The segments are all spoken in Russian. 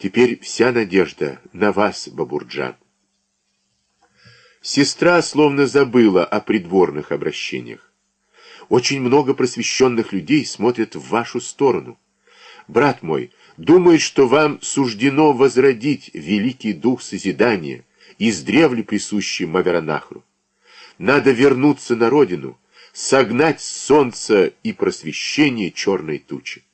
Теперь вся надежда на вас, Бабурджан. Сестра словно забыла о придворных обращениях. Очень много просвещенных людей смотрят в вашу сторону. Брат мой, думает, что вам суждено возродить великий дух созидания, издревле присущий Маверанахру. Надо вернуться на родину, согнать с солнца и просвещение черной тучи.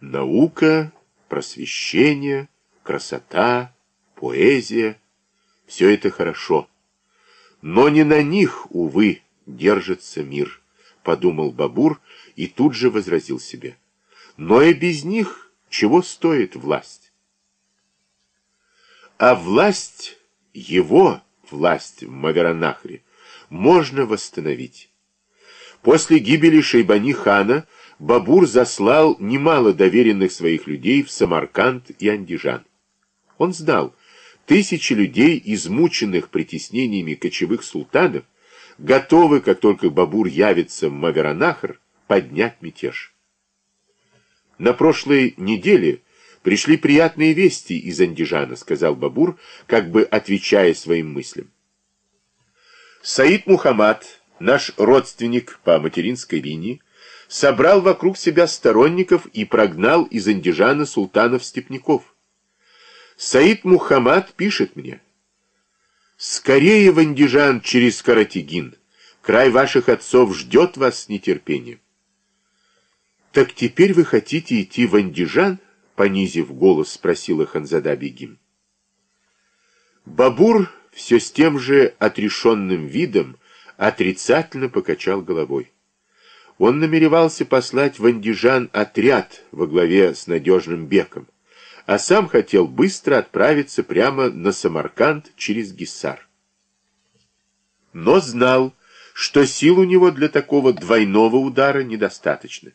Наука, просвещение, красота, поэзия — все это хорошо. Но не на них, увы, держится мир, — подумал Бабур и тут же возразил себе. Но и без них чего стоит власть? А власть, его власть в Маверанахре, можно восстановить. После гибели Шейбани хана Бабур заслал немало доверенных своих людей в Самарканд и Андижан. Он знал, тысячи людей, измученных притеснениями кочевых султанов, готовы, как только Бабур явится в Маверанахр, поднять мятеж. На прошлой неделе пришли приятные вести из Андижана, сказал Бабур, как бы отвечая своим мыслям. Саид Мухаммад, наш родственник по материнской линии, собрал вокруг себя сторонников и прогнал из Андижана султанов-степняков. Саид Мухаммад пишет мне, «Скорее в Андижан через Каратигин, край ваших отцов ждет вас с нетерпением». «Так теперь вы хотите идти в Андижан?» понизив голос, спросила Ханзада Бегим. Бабур все с тем же отрешенным видом отрицательно покачал головой. Он намеревался послать в Андижан отряд во главе с надежным Беком, а сам хотел быстро отправиться прямо на Самарканд через Гиссар. Но знал, что сил у него для такого двойного удара недостаточно.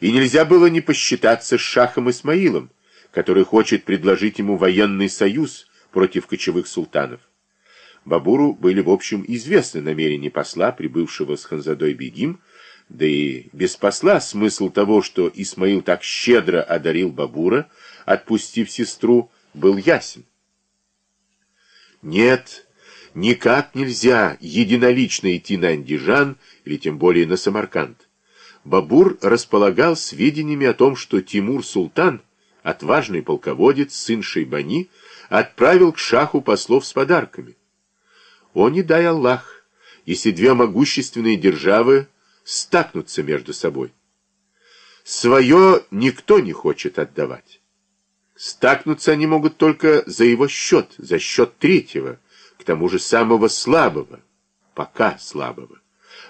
И нельзя было не посчитаться с Шахом Исмаилом, который хочет предложить ему военный союз против кочевых султанов. Бабуру были, в общем, известны намерения посла, прибывшего с Ханзадой Бегим, да и без посла смысл того, что Исмаил так щедро одарил Бабура, отпустив сестру, был ясен. Нет, никак нельзя единолично идти на Андижан или тем более на Самарканд. Бабур располагал сведениями о том, что Тимур-Султан, отважный полководец, сын Шейбани, отправил к шаху послов с подарками. О, не дай Аллах, если две могущественные державы стакнутся между собой. Свое никто не хочет отдавать. Стакнуться они могут только за его счет, за счет третьего, к тому же самого слабого, пока слабого.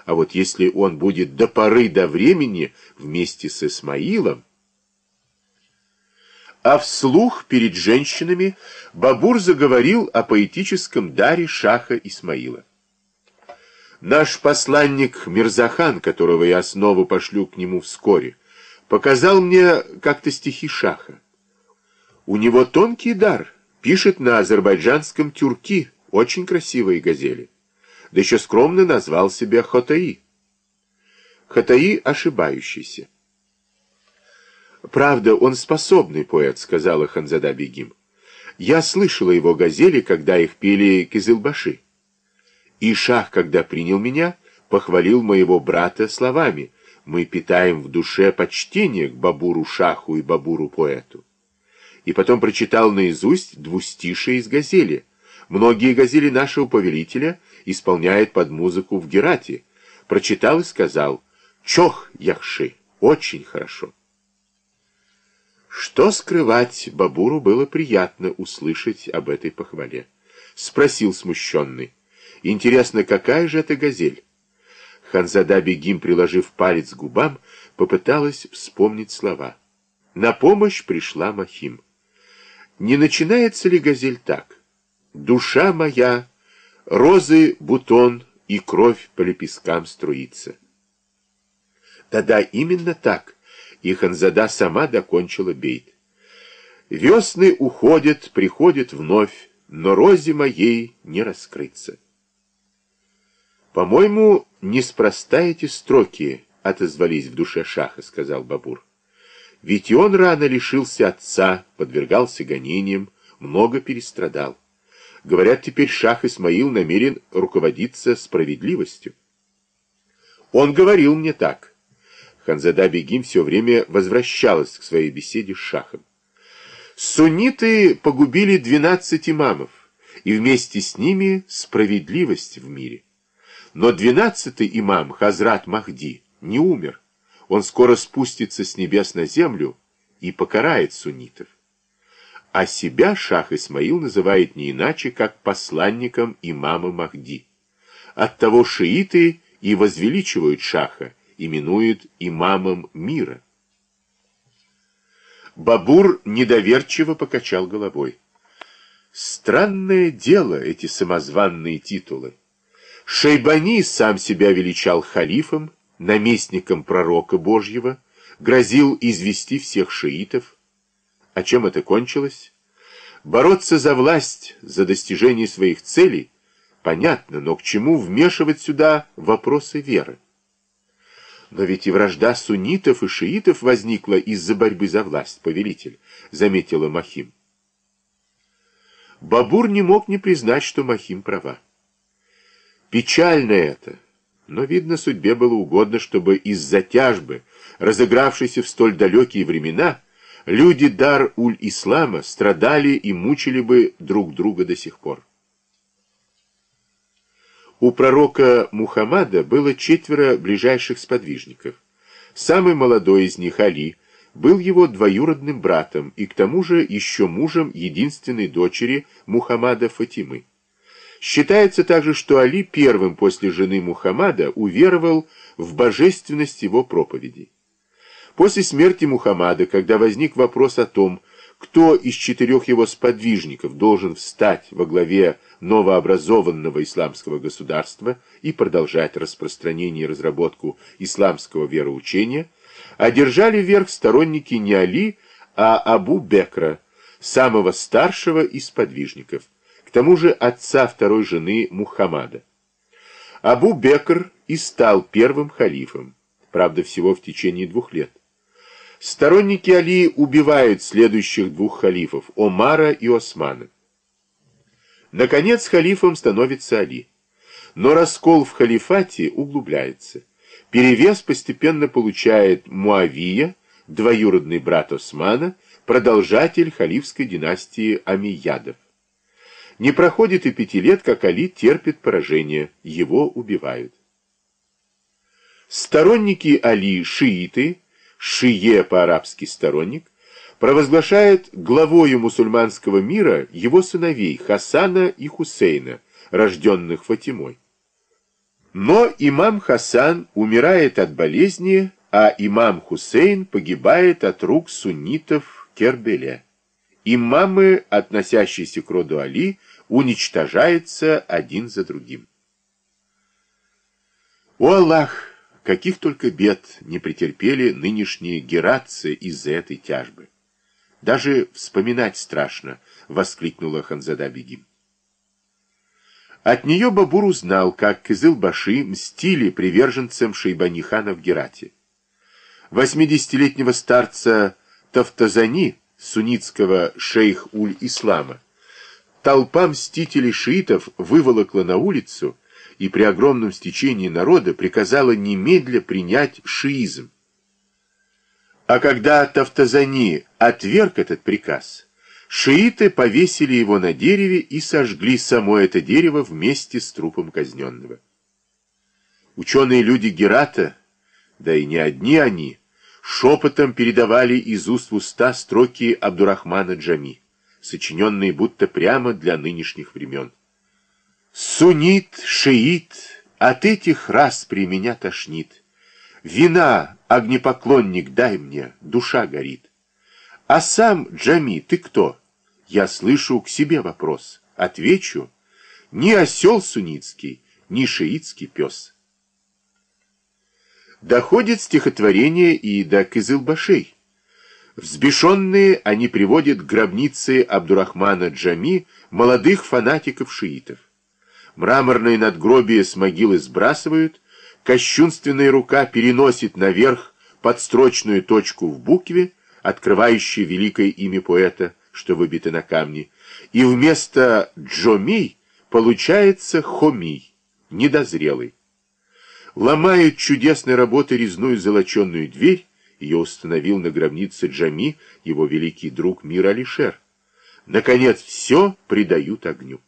А вот если он будет до поры до времени вместе с Исмаилом, а вслух перед женщинами Бабур заговорил о поэтическом даре Шаха Исмаила. Наш посланник Мирзахан, которого я снова пошлю к нему вскоре, показал мне как-то стихи Шаха. У него тонкий дар, пишет на азербайджанском тюрки, очень красивые газели. Да еще скромно назвал себя Хотаи. Хотаи ошибающийся. «Правда, он способный поэт», — сказала Ханзада Бегим. «Я слышала его газели, когда их пели кизылбаши». И шах, когда принял меня, похвалил моего брата словами «Мы питаем в душе почтение к Бабуру-шаху и Бабуру-поэту». И потом прочитал наизусть двустишие из газели. Многие газели нашего повелителя исполняют под музыку в Герате. Прочитал и сказал «Чох, Яхши, очень хорошо». Что скрывать, Бабуру было приятно услышать об этой похвале. Спросил смущенный. Интересно, какая же это газель? Ханзада Бегим, приложив палец к губам, попыталась вспомнить слова. На помощь пришла Махим. Не начинается ли газель так? Душа моя, розы, бутон и кровь по лепесткам струится. Да-да, именно так. И Ханзада сама докончила бейт. Весны уходят, приходят вновь, но розе моей не раскрыться. «По-моему, неспроста эти строки отозвались в душе Шаха», — сказал Бабур. Ведь и он рано лишился отца, подвергался гонениям, много перестрадал. Говорят, теперь шах Исмаил намерен руководиться справедливостью. Он говорил мне так. Ханзада Бегим все время возвращалась к своей беседе с шахом. Сунниты погубили 12 имамов, и вместе с ними справедливость в мире. Но двенадцатый имам, Хазрат Махди, не умер. Он скоро спустится с небес на землю и покарает суннитов. А себя шах Исмаил называет не иначе, как посланником имама Махди. Оттого шииты и возвеличивают шаха, именуют имамом мира. Бабур недоверчиво покачал головой. Странное дело эти самозванные титулы. Шейбани сам себя величал халифом, наместником пророка Божьего, грозил извести всех шиитов. А чем это кончилось? Бороться за власть, за достижение своих целей, понятно, но к чему вмешивать сюда вопросы веры? Но ведь и вражда суннитов и шиитов возникла из-за борьбы за власть, повелитель, заметила Махим. Бабур не мог не признать, что Махим права. Печально это, но, видно, судьбе было угодно, чтобы из-за тяжбы, разыгравшейся в столь далекие времена, люди дар-уль-ислама страдали и мучили бы друг друга до сих пор. У пророка Мухаммада было четверо ближайших сподвижников. Самый молодой из них, Али, был его двоюродным братом и к тому же еще мужем единственной дочери Мухаммада Фатимы. Считается также, что Али первым после жены Мухаммада уверовал в божественность его проповедей. После смерти Мухаммада, когда возник вопрос о том, кто из четырех его сподвижников должен встать во главе новообразованного исламского государства и продолжать распространение и разработку исламского вероучения, одержали верх сторонники не Али, а Абу Бекра, самого старшего из сподвижников, тому же отца второй жены Мухаммада. Абу Бекр и стал первым халифом, правда всего в течение двух лет. Сторонники Али убивают следующих двух халифов, Омара и Османа. Наконец халифом становится Али. Но раскол в халифате углубляется. Перевес постепенно получает Муавия, двоюродный брат Османа, продолжатель халифской династии Амиядов. Не проходит и пяти лет, как Али терпит поражение, его убивают. Сторонники Али, шииты, шие по-арабски сторонник, провозглашают главою мусульманского мира его сыновей Хасана и Хусейна, рожденных Фатимой. Но имам Хасан умирает от болезни, а имам Хусейн погибает от рук суннитов Кербеля имамы, относящиеся к роду Али, уничтожаются один за другим. О Аллах! Каких только бед не претерпели нынешние герации из-за этой тяжбы. Даже вспоминать страшно, воскликнула Ханзада Бегим. От нее Бабур узнал, как Кызыл-Баши мстили приверженцам Шейбанихана в Герате. Восьмидесятилетнего старца Тавтазани суннитского шейх-уль-ислама, толпа мстителей шиитов выволокла на улицу и при огромном стечении народа приказала немедля принять шиизм. А когда Тавтазани отверг этот приказ, шииты повесили его на дереве и сожгли само это дерево вместе с трупом казненного. Ученые люди Герата, да и не одни они, шепотом передавали из уст в уста строки Абдурахмана Джами, сочиненные будто прямо для нынешних времен. «Суннит, шиит, от этих раз при меня тошнит. Вина, огнепоклонник, дай мне, душа горит. А сам, Джами, ты кто? Я слышу к себе вопрос. Отвечу, ни осел суннитский, ни шиитский пес». Доходит стихотворение и до Кызылбашей. Взбешенные они приводят к гробнице Абдурахмана Джами молодых фанатиков-шиитов. Мраморные надгробия с могилы сбрасывают, кощунственная рука переносит наверх подстрочную точку в букве, открывающий великое имя поэта, что выбито на камне, и вместо Джомий получается Хомий, недозрелый. Ломают чудесной работой резную золоченную дверь, ее установил на гробнице Джами его великий друг Мир Алишер. Наконец, все придают огню.